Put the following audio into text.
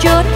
chốn